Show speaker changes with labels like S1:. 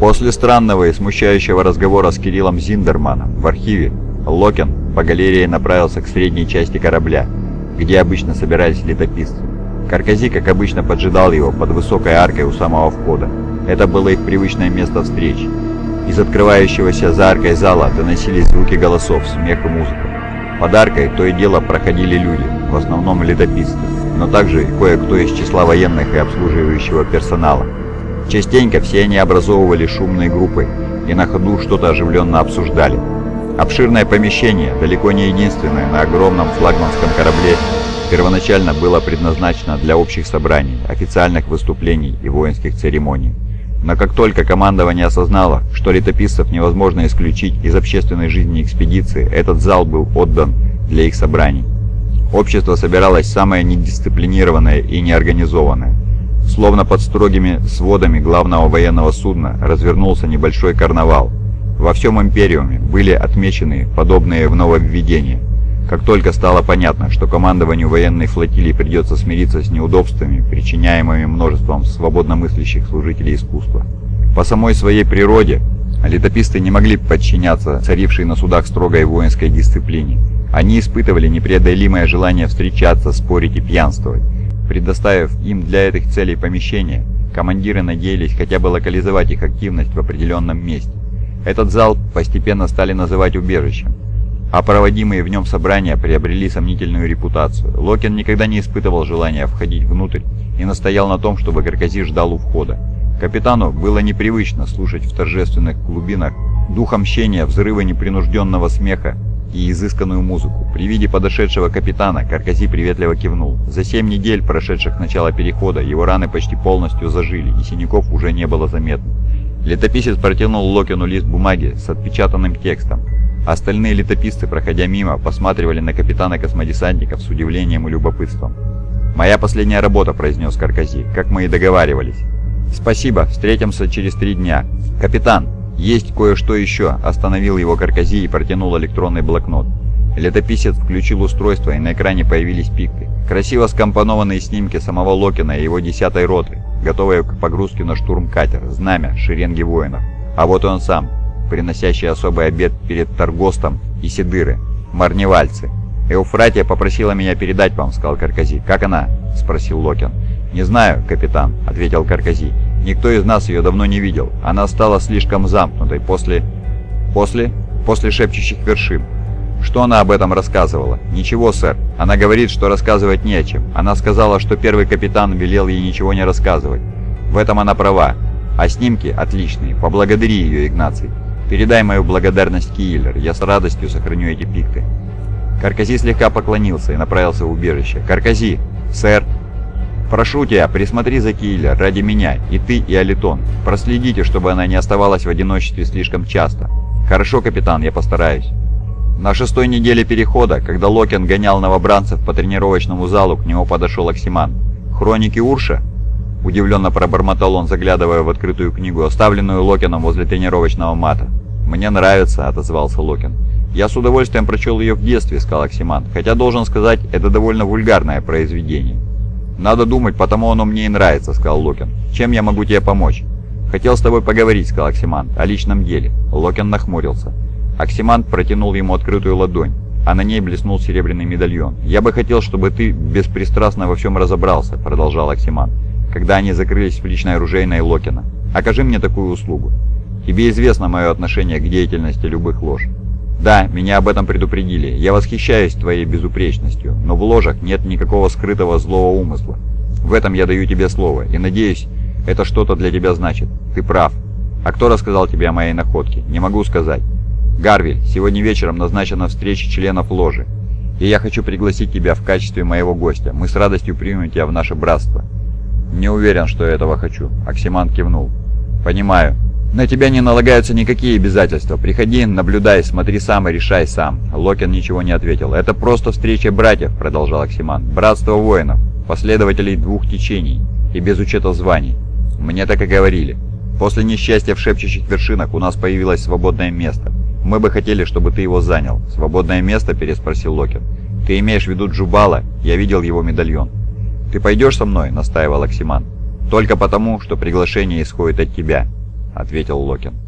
S1: После странного и смущающего разговора с Кириллом Зиндерманом в архиве, Локен по галерее направился к средней части корабля, где обычно собирались летописцы. Каркази, как обычно, поджидал его под высокой аркой у самого входа. Это было их привычное место встречи. Из открывающегося за аркой зала доносились звуки голосов, смех и музыка. Под аркой то и дело проходили люди, в основном летописцы, но также кое-кто из числа военных и обслуживающего персонала. Частенько все они образовывали шумные группы и на ходу что-то оживленно обсуждали. Обширное помещение, далеко не единственное на огромном флагманском корабле, первоначально было предназначено для общих собраний, официальных выступлений и воинских церемоний. Но как только командование осознало, что летописцев невозможно исключить из общественной жизни экспедиции, этот зал был отдан для их собраний. Общество собиралось самое недисциплинированное и неорганизованное. Словно под строгими сводами главного военного судна развернулся небольшой карнавал. Во всем Империуме были отмечены подобные в нововведения. Как только стало понятно, что командованию военной флотилии придется смириться с неудобствами, причиняемыми множеством свободномыслящих служителей искусства. По самой своей природе, летописцы не могли подчиняться царившей на судах строгой воинской дисциплине. Они испытывали непреодолимое желание встречаться, спорить и пьянствовать. Предоставив им для этих целей помещение, командиры надеялись хотя бы локализовать их активность в определенном месте. Этот зал постепенно стали называть убежищем, а проводимые в нем собрания приобрели сомнительную репутацию. Локин никогда не испытывал желания входить внутрь и настоял на том, чтобы Каркази ждал у входа. Капитану было непривычно слушать в торжественных глубинах дух мщения, взрывы непринужденного смеха и изысканную музыку. При виде подошедшего капитана Каркази приветливо кивнул. За семь недель, прошедших начала перехода, его раны почти полностью зажили, и синяков уже не было заметно. Летописец протянул Локину лист бумаги с отпечатанным текстом. Остальные летописцы, проходя мимо, посматривали на капитана космодесантников с удивлением и любопытством. «Моя последняя работа», — произнес Каркази, — «как мы и договаривались». «Спасибо, встретимся через три дня. Капитан, «Есть кое-что еще», — остановил его Каркази и протянул электронный блокнот. Летописец включил устройство, и на экране появились пикты. Красиво скомпонованные снимки самого Локина и его десятой роты, готовые к погрузке на штурм катер, знамя, шеренги воинов. А вот он сам, приносящий особый обед перед Торгостом и Сидыры, марневальцы. «Эуфратия попросила меня передать вам», — сказал Каркази. «Как она?» — спросил Локин. «Не знаю, капитан», — ответил Каркази. Никто из нас ее давно не видел. Она стала слишком замкнутой после... После? После шепчущих вершин. Что она об этом рассказывала? Ничего, сэр. Она говорит, что рассказывать не о чем. Она сказала, что первый капитан велел ей ничего не рассказывать. В этом она права. А снимки отличные. Поблагодари ее, Игнаций. Передай мою благодарность Киллер. Я с радостью сохраню эти пикты. Каркази слегка поклонился и направился в убежище. «Каркази! Сэр!» «Прошу тебя, присмотри за Киллер ради меня, и ты, и Алитон. Проследите, чтобы она не оставалась в одиночестве слишком часто. Хорошо, капитан, я постараюсь». На шестой неделе перехода, когда Локен гонял новобранцев по тренировочному залу, к нему подошел Оксиман. «Хроники Урша?» Удивленно пробормотал он, заглядывая в открытую книгу, оставленную Локеном возле тренировочного мата. «Мне нравится», — отозвался Локен. «Я с удовольствием прочел ее в детстве», — сказал Оксиман, «хотя, должен сказать, это довольно вульгарное произведение». «Надо думать, потому оно мне и нравится», — сказал Локин. «Чем я могу тебе помочь?» «Хотел с тобой поговорить», — сказал Оксимант, — «о личном деле». Локин нахмурился. Оксимант протянул ему открытую ладонь, а на ней блеснул серебряный медальон. «Я бы хотел, чтобы ты беспристрастно во всем разобрался», — продолжал Оксимант, когда они закрылись в личной оружейной Локина. «Окажи мне такую услугу. Тебе известно мое отношение к деятельности любых лож. «Да, меня об этом предупредили. Я восхищаюсь твоей безупречностью, но в ложах нет никакого скрытого злого умысла. В этом я даю тебе слово, и надеюсь, это что-то для тебя значит. Ты прав. А кто рассказал тебе о моей находке? Не могу сказать. Гарвиль, сегодня вечером назначена встреча членов ложи, и я хочу пригласить тебя в качестве моего гостя. Мы с радостью примем тебя в наше братство». «Не уверен, что я этого хочу», — Оксиман кивнул. «Понимаю. «На тебя не налагаются никакие обязательства. Приходи, наблюдай, смотри сам и решай сам». Локин ничего не ответил. «Это просто встреча братьев», — продолжал Оксиман. «Братство воинов, последователей двух течений и без учета званий. Мне так и говорили. После несчастья в шепчущих вершинах у нас появилось свободное место. Мы бы хотели, чтобы ты его занял». «Свободное место?» — переспросил Локин. «Ты имеешь в виду Джубала? Я видел его медальон». «Ты пойдешь со мной?» — настаивал Оксиман. «Только потому, что приглашение исходит от тебя». Ответил Локин.